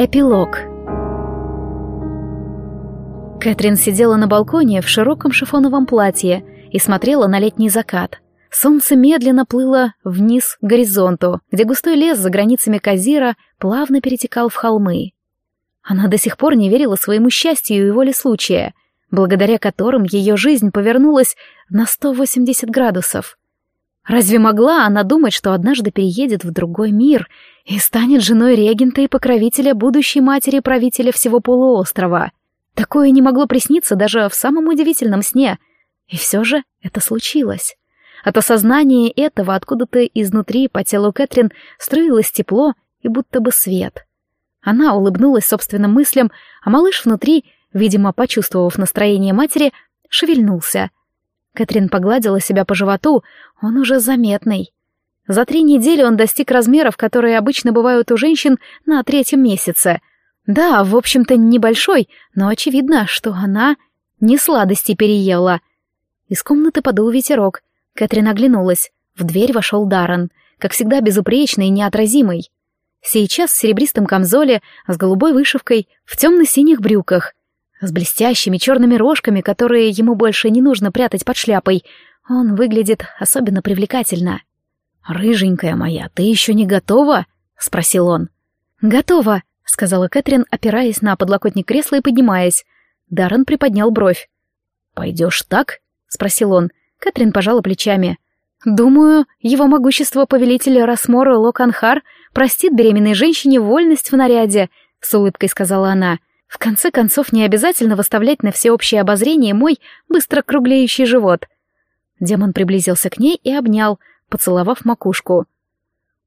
Эпилог Кэтрин сидела на балконе в широком шифоновом платье и смотрела на летний закат. Солнце медленно плыло вниз к горизонту, где густой лес за границами Казира плавно перетекал в холмы. Она до сих пор не верила своему счастью и воле случая, благодаря которым ее жизнь повернулась на 180 градусов. Разве могла она думать, что однажды переедет в другой мир и станет женой регента и покровителя будущей матери правителя всего полуострова? Такое не могло присниться даже в самом удивительном сне. И все же это случилось. От осознания этого откуда-то изнутри по телу Кэтрин струилось тепло и будто бы свет. Она улыбнулась собственным мыслям, а малыш внутри, видимо, почувствовав настроение матери, шевельнулся — Кэтрин погладила себя по животу, он уже заметный. За три недели он достиг размеров, которые обычно бывают у женщин на третьем месяце. Да, в общем-то, небольшой, но очевидно, что она не сладости переела. Из комнаты подул ветерок. Кэтрин оглянулась. В дверь вошел Даррен, как всегда безупречный и неотразимый. Сейчас в серебристом камзоле, с голубой вышивкой, в темно-синих брюках с блестящими черными рожками, которые ему больше не нужно прятать под шляпой. Он выглядит особенно привлекательно. «Рыженькая моя, ты еще не готова?» — спросил он. «Готова», — сказала Кэтрин, опираясь на подлокотник кресла и поднимаясь. Даррен приподнял бровь. «Пойдешь так?» — спросил он. Кэтрин пожала плечами. «Думаю, его могущество повелителя Расмора Локанхар простит беременной женщине вольность в наряде», — с улыбкой сказала она. В конце концов, не обязательно выставлять на всеобщее обозрение мой быстро круглеющий живот. Демон приблизился к ней и обнял, поцеловав макушку.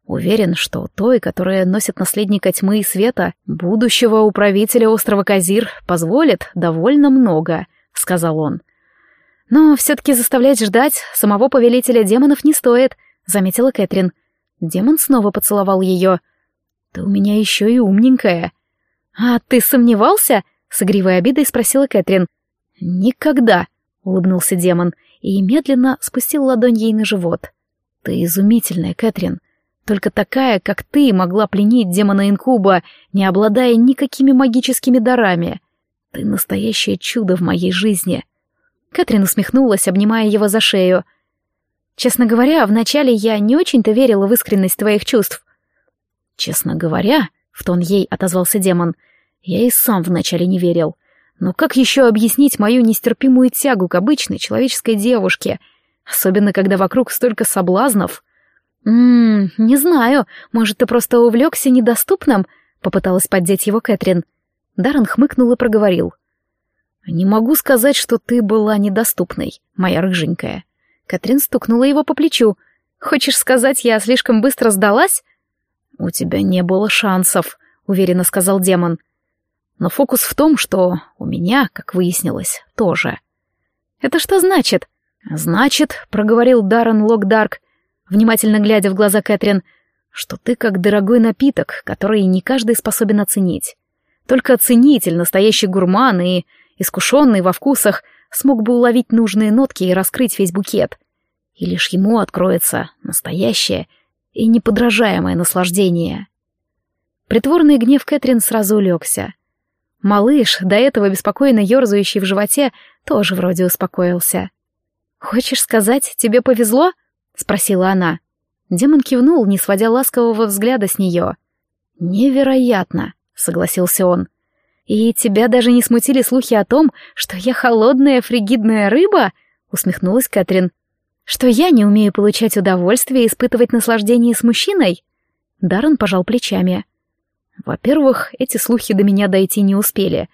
Уверен, что той, которая носит наследника тьмы и света, будущего управителя острова Казир, позволит довольно много, — сказал он. Но все-таки заставлять ждать самого повелителя демонов не стоит, — заметила Кэтрин. Демон снова поцеловал ее. «Ты у меня еще и умненькая», «А ты сомневался?» — с игривой обидой спросила Кэтрин. «Никогда», — улыбнулся демон и медленно спустил ладонь ей на живот. «Ты изумительная, Кэтрин. Только такая, как ты, могла пленить демона Инкуба, не обладая никакими магическими дарами. Ты настоящее чудо в моей жизни». Кэтрин усмехнулась, обнимая его за шею. «Честно говоря, вначале я не очень-то верила в искренность твоих чувств». «Честно говоря», — в тон ей отозвался демон, — «я и сам вначале не верил. Но как еще объяснить мою нестерпимую тягу к обычной человеческой девушке, особенно когда вокруг столько соблазнов?» «Ммм, не знаю, может, ты просто увлекся недоступным?» — попыталась поддеть его Кэтрин. Даррен хмыкнул и проговорил. «Не могу сказать, что ты была недоступной, моя рыженькая». Кэтрин стукнула его по плечу. «Хочешь сказать, я слишком быстро сдалась?» «У тебя не было шансов», — уверенно сказал демон. «Но фокус в том, что у меня, как выяснилось, тоже». «Это что значит?» «Значит», — проговорил Даррен Локдарк, внимательно глядя в глаза Кэтрин, «что ты как дорогой напиток, который не каждый способен оценить. Только оценитель, настоящий гурман и искушенный во вкусах смог бы уловить нужные нотки и раскрыть весь букет. И лишь ему откроется настоящее — и неподражаемое наслаждение. Притворный гнев Кэтрин сразу улегся. Малыш, до этого беспокойно ерзающий в животе, тоже вроде успокоился. «Хочешь сказать, тебе повезло?» — спросила она. Демон кивнул, не сводя ласкового взгляда с нее. «Невероятно!» — согласился он. «И тебя даже не смутили слухи о том, что я холодная фригидная рыба?» — усмехнулась Кэтрин. Что я не умею получать удовольствие и испытывать наслаждение с мужчиной? Даррен пожал плечами. Во-первых, эти слухи до меня дойти не успели.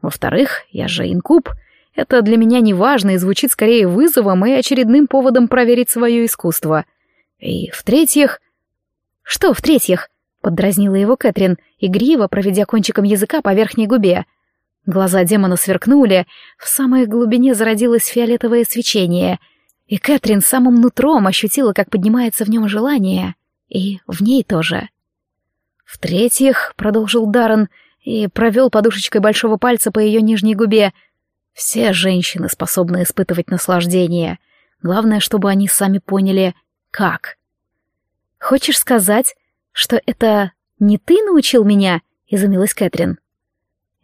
Во-вторых, я же инкуб. Это для меня не важно и звучит скорее вызовом и очередным поводом проверить свое искусство. И в-третьих... Что в-третьих? Поддразнила его Кэтрин, игриво проведя кончиком языка по верхней губе. Глаза демона сверкнули, в самой глубине зародилось фиолетовое свечение — и Кэтрин самым нутром ощутила, как поднимается в нем желание, и в ней тоже. В-третьих, продолжил Даррен и провел подушечкой большого пальца по ее нижней губе, все женщины способны испытывать наслаждение. Главное, чтобы они сами поняли, как. Хочешь сказать, что это не ты научил меня, изумилась Кэтрин.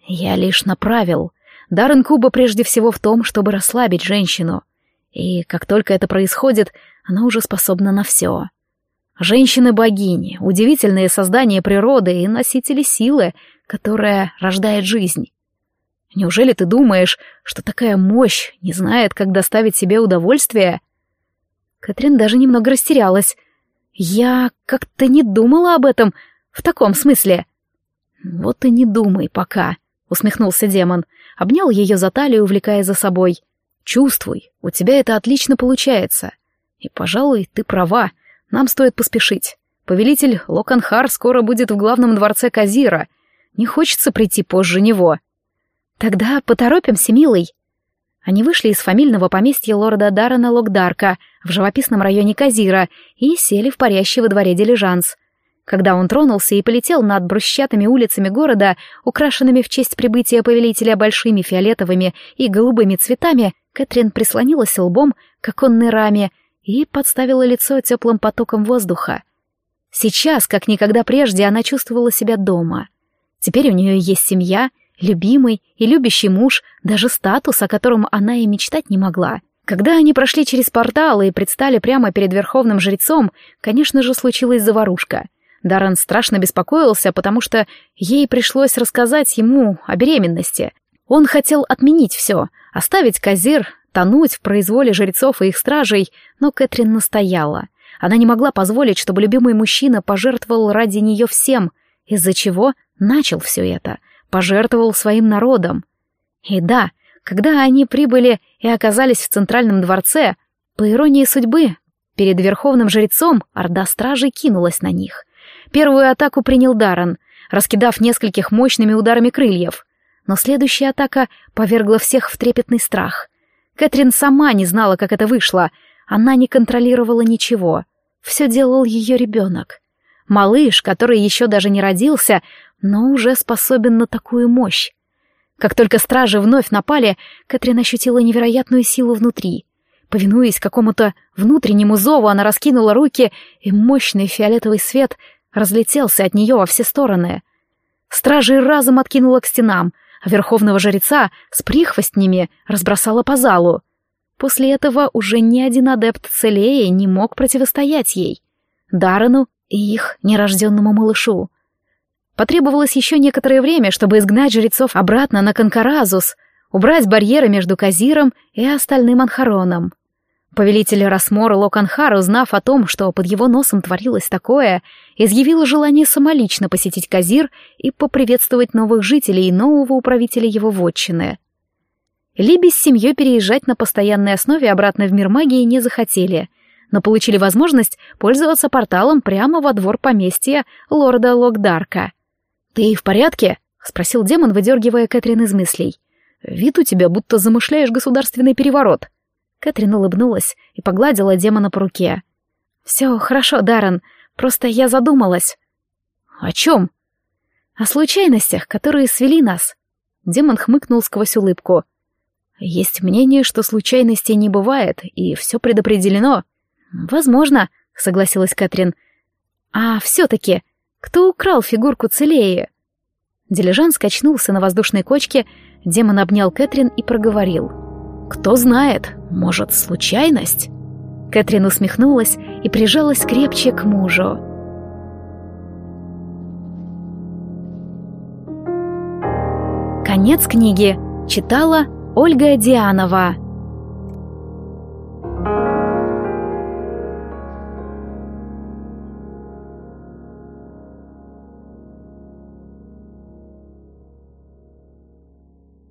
«Я лишь направил. Дар инкуба прежде всего в том, чтобы расслабить женщину. И как только это происходит, она уже способна на все. Женщины-богини, удивительные создания природы и носители силы, которая рождает жизнь. Неужели ты думаешь, что такая мощь не знает, как доставить себе удовольствие? Катрин даже немного растерялась. Я как-то не думала об этом в таком смысле. Вот и не думай пока, усмехнулся демон, обнял ее за талию, увлекая за собой. Чувствуй, у тебя это отлично получается. И, пожалуй, ты права, нам стоит поспешить. Повелитель Локанхар скоро будет в главном дворце Казира. Не хочется прийти позже него. Тогда поторопимся, милый. Они вышли из фамильного поместья лорда Даррена Локдарка в живописном районе Казира и сели в парящий во дворе дилижанс. Когда он тронулся и полетел над брусчатыми улицами города, украшенными в честь прибытия повелителя большими фиолетовыми и голубыми цветами, Кэтрин прислонилась лбом к оконной раме и подставила лицо теплым потоком воздуха. Сейчас, как никогда прежде, она чувствовала себя дома. Теперь у нее есть семья — любимый и любящий муж, даже статус, о котором она и мечтать не могла. Когда они прошли через портал и предстали прямо перед верховным жрецом, конечно же, случилась заварушка. Даррен страшно беспокоился, потому что ей пришлось рассказать ему о беременности. Он хотел отменить все, оставить Казир, тонуть в произволе жрецов и их стражей, но Кэтрин настояла. Она не могла позволить, чтобы любимый мужчина пожертвовал ради нее всем, из-за чего начал все это — пожертвовал своим народом. И да, когда они прибыли и оказались в центральном дворце, по иронии судьбы, перед верховным жрецом орда стражей кинулась на них. Первую атаку принял Даран, раскидав нескольких мощными ударами крыльев. Но следующая атака повергла всех в трепетный страх. Кэтрин сама не знала, как это вышло. Она не контролировала ничего. Все делал ее ребенок. Малыш, который еще даже не родился, но уже способен на такую мощь. Как только стражи вновь напали, Кэтрин ощутила невероятную силу внутри. Повинуясь какому-то внутреннему зову, она раскинула руки, и мощный фиолетовый свет разлетелся от нее во все стороны. Стражи разом откинула к стенам, а верховного жреца с прихвостнями разбросала по залу. После этого уже ни один адепт Целеи не мог противостоять ей. Даррену и их нерожденному малышу. Потребовалось еще некоторое время, чтобы изгнать жрецов обратно на Канкаразус, убрать барьеры между Казиром и остальным Анхароном. Повелитель Расмор Локанхар, узнав о том, что под его носом творилось такое, изъявил желание самолично посетить Казир и поприветствовать новых жителей и нового управителя его вотчины. Либи с семьей переезжать на постоянной основе обратно в мир магии не захотели, но получили возможность пользоваться порталом прямо во двор поместья лорда Локдарка — «Ты в порядке?» — спросил демон, выдергивая Кэтрин из мыслей. «Вид у тебя, будто замышляешь государственный переворот». Кэтрин улыбнулась и погладила демона по руке. «Все хорошо, Даррен, просто я задумалась». «О чем?» «О случайностях, которые свели нас». Демон хмыкнул сквозь улыбку. «Есть мнение, что случайностей не бывает, и все предопределено». «Возможно», — согласилась Кэтрин. «А все-таки, кто украл фигурку Целеи? Дилижан скачнулся на воздушной кочке, демон обнял Кэтрин и проговорил. «Кто знает, может, случайность?» Кэтрин усмехнулась и прижалась крепче к мужу. Конец книги. Читала Ольга Дианова.